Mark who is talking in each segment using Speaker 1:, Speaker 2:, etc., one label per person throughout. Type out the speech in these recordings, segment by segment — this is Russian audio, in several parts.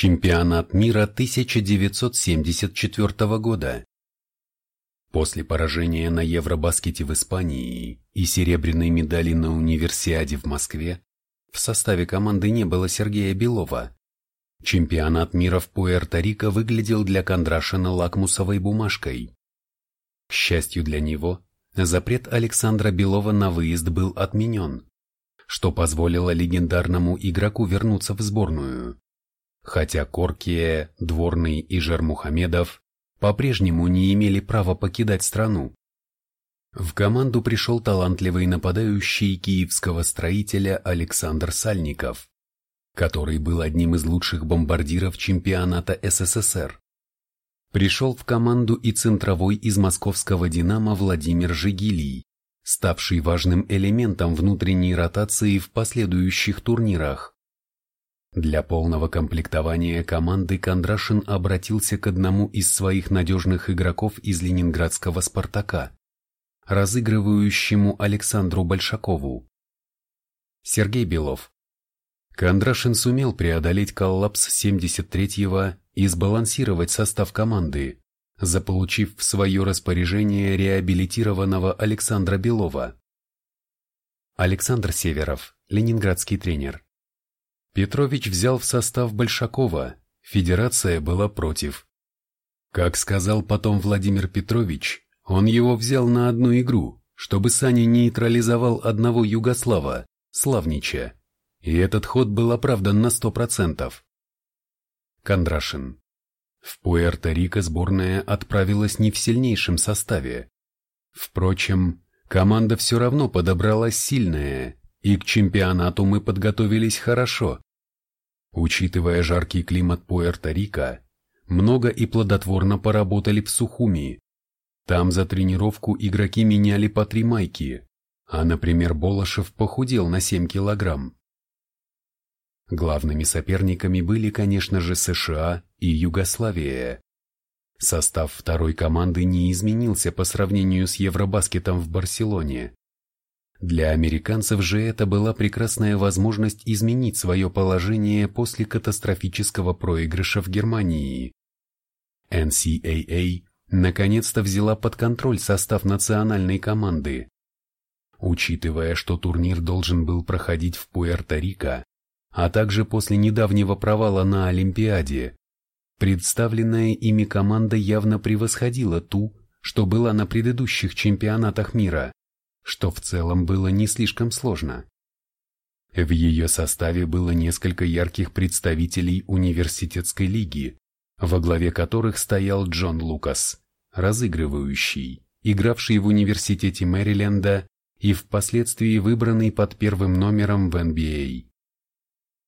Speaker 1: Чемпионат мира 1974 года. После поражения на Евробаскете в Испании и серебряной медали на Универсиаде в Москве в составе команды не было Сергея Белова. Чемпионат мира в Пуэрто-Рико выглядел для Кондрашина лакмусовой бумажкой. К счастью для него, запрет Александра Белова на выезд был отменен, что позволило легендарному игроку вернуться в сборную. Хотя Коркия, Дворный и Жермухамедов по-прежнему не имели права покидать страну. В команду пришел талантливый нападающий киевского строителя Александр Сальников, который был одним из лучших бомбардиров чемпионата СССР. Пришел в команду и центровой из московского «Динамо» Владимир Жигилий, ставший важным элементом внутренней ротации в последующих турнирах. Для полного комплектования команды Кондрашин обратился к одному из своих надежных игроков из ленинградского «Спартака», разыгрывающему Александру Большакову. Сергей Белов. Кондрашин сумел преодолеть коллапс 73-го и сбалансировать состав команды, заполучив в свое распоряжение реабилитированного Александра Белова. Александр Северов, ленинградский тренер. Петрович взял в состав Большакова, федерация была против. Как сказал потом Владимир Петрович, он его взял на одну игру, чтобы Саня нейтрализовал одного Югослава, Славнича. И этот ход был оправдан на сто процентов. Кондрашин. В Пуэрто-Рико сборная отправилась не в сильнейшем составе. Впрочем, команда все равно подобралась сильная, и к чемпионату мы подготовились хорошо. Учитывая жаркий климат Пуэрто-Рико, много и плодотворно поработали в Сухуми. Там за тренировку игроки меняли по три майки, а, например, Болошев похудел на 7 килограмм. Главными соперниками были, конечно же, США и Югославия. Состав второй команды не изменился по сравнению с Евробаскетом в Барселоне. Для американцев же это была прекрасная возможность изменить свое положение после катастрофического проигрыша в Германии. NCAA наконец-то взяла под контроль состав национальной команды. Учитывая, что турнир должен был проходить в Пуэрто-Рико, а также после недавнего провала на Олимпиаде, представленная ими команда явно превосходила ту, что была на предыдущих чемпионатах мира, что в целом было не слишком сложно. В ее составе было несколько ярких представителей университетской лиги, во главе которых стоял Джон Лукас, разыгрывающий, игравший в университете Мэриленда и впоследствии выбранный под первым номером в NBA.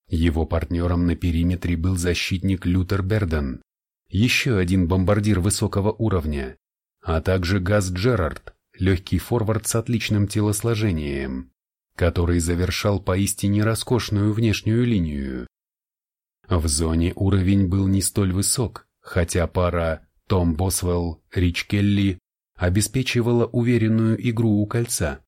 Speaker 1: Его партнером на периметре был защитник Лютер Берден, еще один бомбардир высокого уровня, а также Газ Джерард, легкий форвард с отличным телосложением, который завершал поистине роскошную внешнюю линию. В зоне уровень был не столь высок, хотя пара Том Босвелл, Рич Келли обеспечивала уверенную игру у кольца.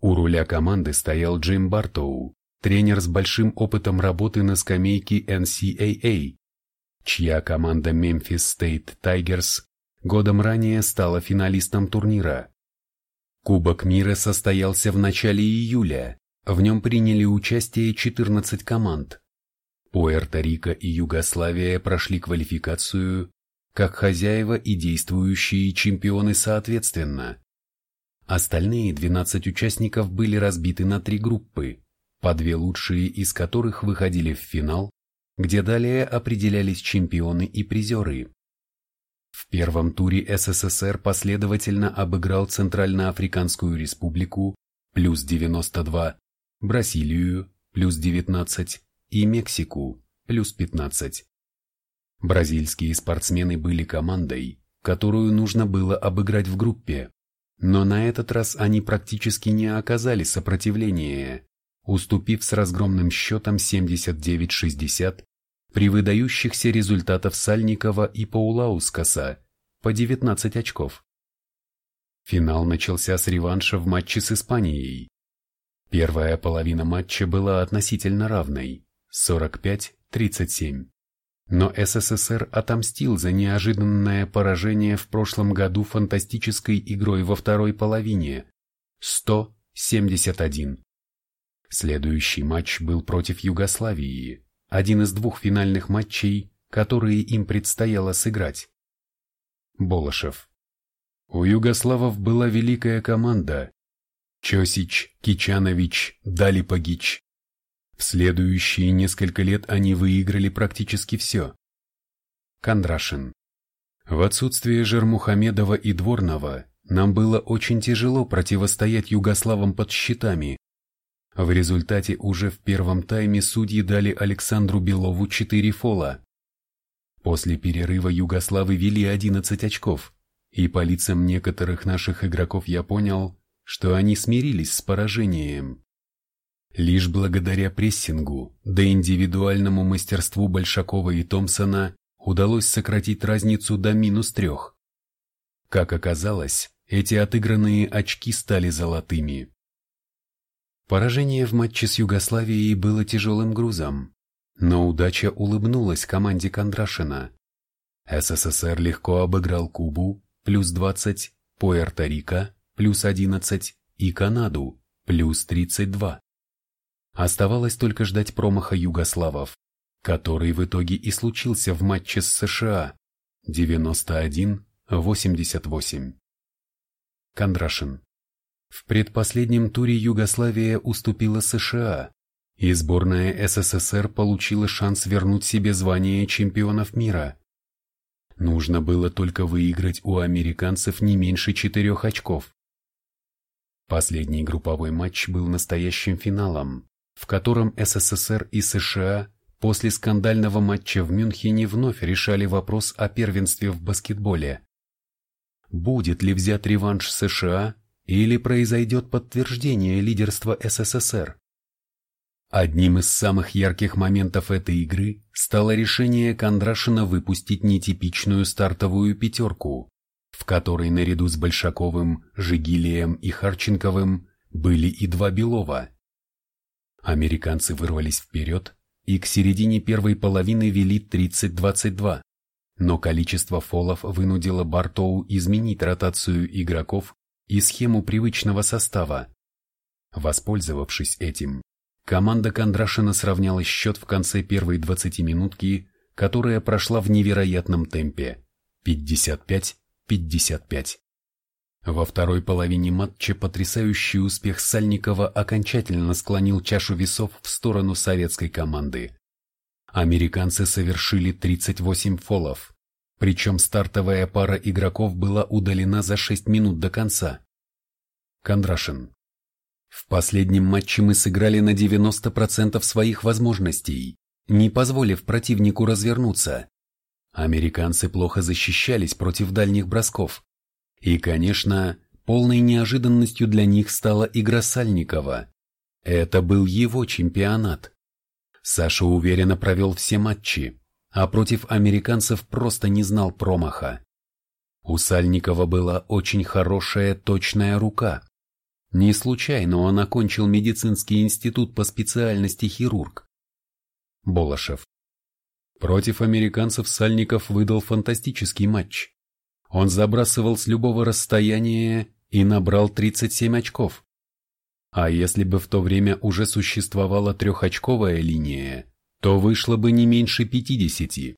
Speaker 1: У руля команды стоял Джим Бартоу, тренер с большим опытом работы на скамейке NCAA, чья команда Memphis State Tigers годом ранее стала финалистом турнира. Кубок мира состоялся в начале июля, в нем приняли участие 14 команд. Пуэрто-Рико и Югославия прошли квалификацию, как хозяева и действующие чемпионы соответственно. Остальные 12 участников были разбиты на три группы по две лучшие из которых выходили в финал, где далее определялись чемпионы и призеры. В первом туре СССР последовательно обыграл Центральноафриканскую республику плюс 92, Бразилию плюс 19 и Мексику плюс 15. Бразильские спортсмены были командой, которую нужно было обыграть в группе, но на этот раз они практически не оказали сопротивления, уступив с разгромным счетом 79-60 при выдающихся результатах Сальникова и Паулаускаса по 19 очков. Финал начался с реванша в матче с Испанией. Первая половина матча была относительно равной – 45-35. 37. Но СССР отомстил за неожиданное поражение в прошлом году фантастической игрой во второй половине 171. Следующий матч был против Югославии, один из двух финальных матчей, которые им предстояло сыграть. Болошев. У югославов была великая команда. Чосич, Кичанович, Далипагич. В следующие несколько лет они выиграли практически все. Кондрашин. В отсутствие Жермухамедова и Дворного нам было очень тяжело противостоять югославам под щитами. В результате уже в первом тайме судьи дали Александру Белову 4 фола. После перерыва югославы вели 11 очков, и по лицам некоторых наших игроков я понял, что они смирились с поражением. Лишь благодаря прессингу, да индивидуальному мастерству Большакова и Томпсона удалось сократить разницу до минус трех. Как оказалось, эти отыгранные очки стали золотыми. Поражение в матче с Югославией было тяжелым грузом, но удача улыбнулась команде Кондрашина. СССР легко обыграл Кубу, плюс 20, Пуэрто-Рико, плюс 11 и Канаду, плюс 32. Оставалось только ждать промаха югославов, который в итоге и случился в матче с США 91-88. Кондрашин. В предпоследнем туре Югославия уступила США, и сборная СССР получила шанс вернуть себе звание чемпионов мира. Нужно было только выиграть у американцев не меньше четырех очков. Последний групповой матч был настоящим финалом, в котором СССР и США после скандального матча в Мюнхене вновь решали вопрос о первенстве в баскетболе. Будет ли взят реванш США или произойдет подтверждение лидерства СССР? Одним из самых ярких моментов этой игры стало решение Кондрашина выпустить нетипичную стартовую пятерку, в которой наряду с Большаковым, Жигилием и Харченковым были и два Белова. Американцы вырвались вперед и к середине первой половины вели 30-22, но количество фолов вынудило Бартоу изменить ротацию игроков и схему привычного состава. Воспользовавшись этим, команда Кондрашина сравняла счет в конце первой 20-минутки, которая прошла в невероятном темпе – 55 55. Во второй половине матча потрясающий успех Сальникова окончательно склонил чашу весов в сторону советской команды. Американцы совершили 38 фолов, причем стартовая пара игроков была удалена за 6 минут до конца. Кондрашин. В последнем матче мы сыграли на 90% своих возможностей, не позволив противнику развернуться. Американцы плохо защищались против дальних бросков. И, конечно, полной неожиданностью для них стала игра Сальникова. Это был его чемпионат. Саша уверенно провел все матчи, а против американцев просто не знал промаха. У Сальникова была очень хорошая точная рука. Не случайно он окончил медицинский институт по специальности хирург. Болошев. Против американцев Сальников выдал фантастический матч. Он забрасывал с любого расстояния и набрал 37 очков. А если бы в то время уже существовала трехочковая линия, то вышло бы не меньше 50.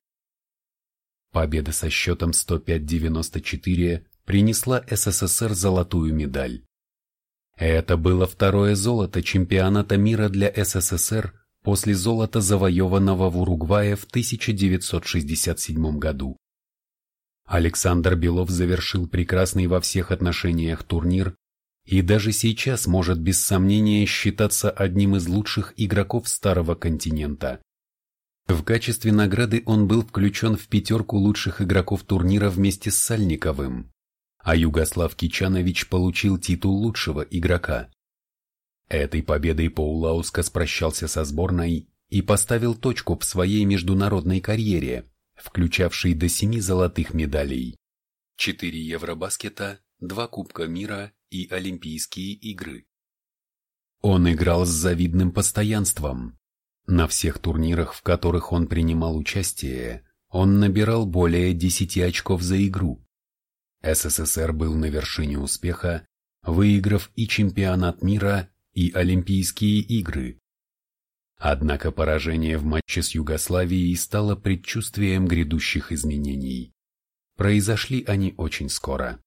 Speaker 1: Победа со счетом 105-94 принесла СССР золотую медаль. Это было второе золото чемпионата мира для СССР после золота, завоеванного в Уругвае в 1967 году. Александр Белов завершил прекрасный во всех отношениях турнир и даже сейчас может без сомнения считаться одним из лучших игроков Старого континента. В качестве награды он был включен в пятерку лучших игроков турнира вместе с Сальниковым, а Югослав Кичанович получил титул лучшего игрока. Этой победой Паулаускас прощался со сборной и поставил точку в своей международной карьере, включавшей до семи золотых медалей. Четыре Евробаскета, два Кубка мира и Олимпийские игры. Он играл с завидным постоянством. На всех турнирах, в которых он принимал участие, он набирал более 10 очков за игру. СССР был на вершине успеха, выиграв и чемпионат мира, и Олимпийские игры. Однако поражение в матче с Югославией стало предчувствием грядущих изменений. Произошли они очень скоро.